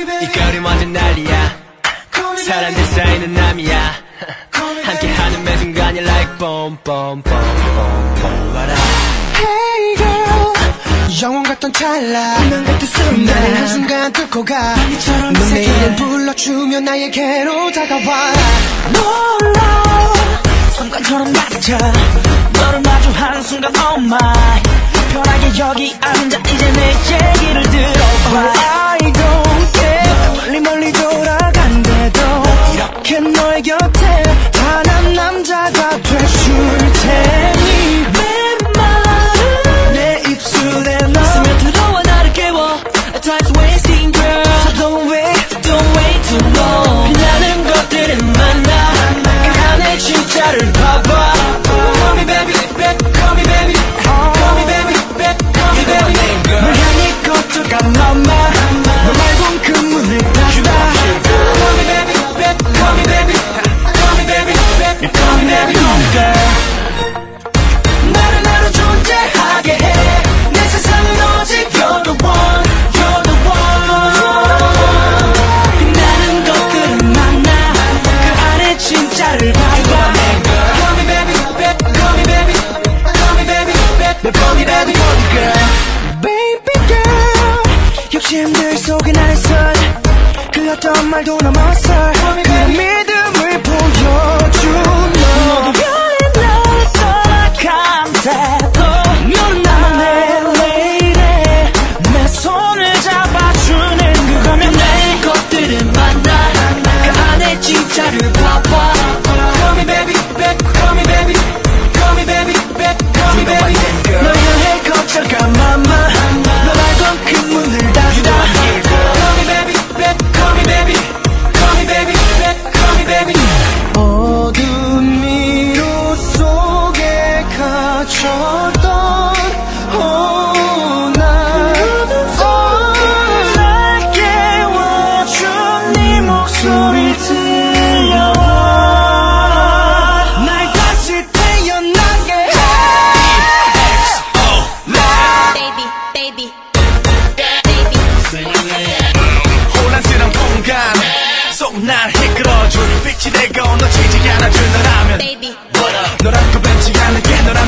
이 거리 완전 난리야. 사람들 사이는 남이야. 함께하는 매 순간이 like boom boom boom what up Hey girl. 영원 같던 찰나. 운명 같은 순간. 나를 한순간 뚫고 가. 너내 이름 불러주면 나에게로 다가와. 놀라. 순간처럼 낮아 너를 마주하는 순간 oh my. 편하게 여기 앉아 이제 내 얘기를 들어봐. I don't 어떤 말도 넘어 갇혔던 오나 날 깨워준 네 목소리 들려와 날 다시 태어나게 해 baby, baby, baby. 혼란스러운 공간 속 날 이끌어줄 빛이 되고 놓치지 않아줄 너라면 baby. 널 안고 벤치 않을게 널안